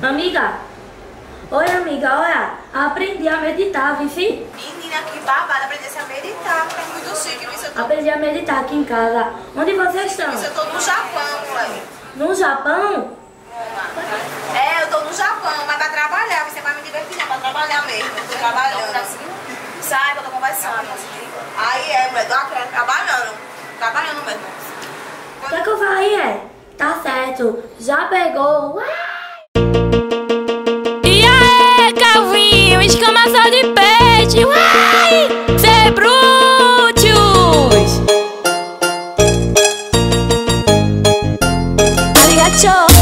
Amiga, oi amiga, olha, aprendi a meditar, vici? Menina, que babada, aprender a meditar. É muito chique, isso eu tô, Aprendi a meditar aqui em casa. Onde vocês estão? isso eu tô no Japão, moleque. No Japão? É, eu tô no Japão, mas pra trabalhar, você vai me divertir, não, pra trabalhar mesmo. Tô trabalhando. Sai, eu tô conversando. Aí é, moleque, tô trabalhando. Trabalhando mesmo. O que, é que eu falei é? Tá certo, já pegou. Ué! Arigato.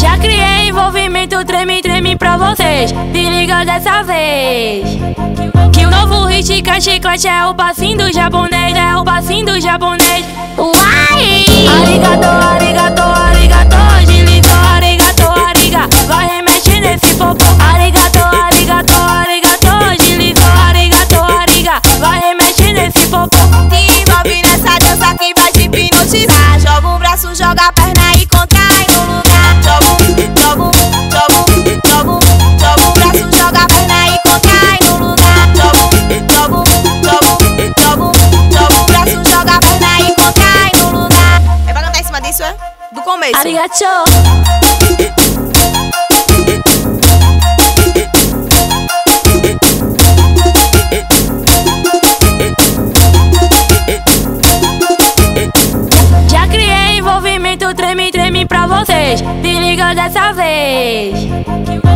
Já criei envolvimento, treme, treme pra vocês. Se liga dessa vez. Que o novo hit chiclete é o passinho do japonês, é o passinho do japonês. Joga a perna e contrai no lugar. Joga um, joga um, joga um, joga um, joga o braço, joga a perna e contrai no lugar. Joga um, joga um, joga um, joga um, joga o braço, joga a perna e contrai no lugar. É pra cantar em cima disso, é? Do começo. Arigato. Envolvimento, treme, treme pra vocês. Se liga dessa vez.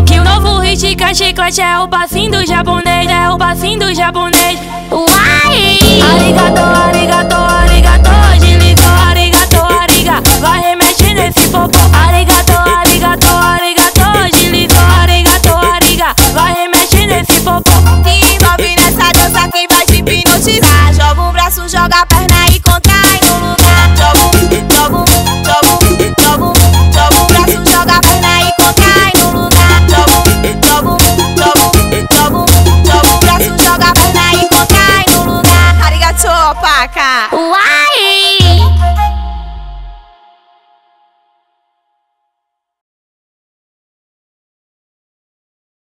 Que o novo hit chiclete é o passinho do japonês, é o passinho do japonês. Joga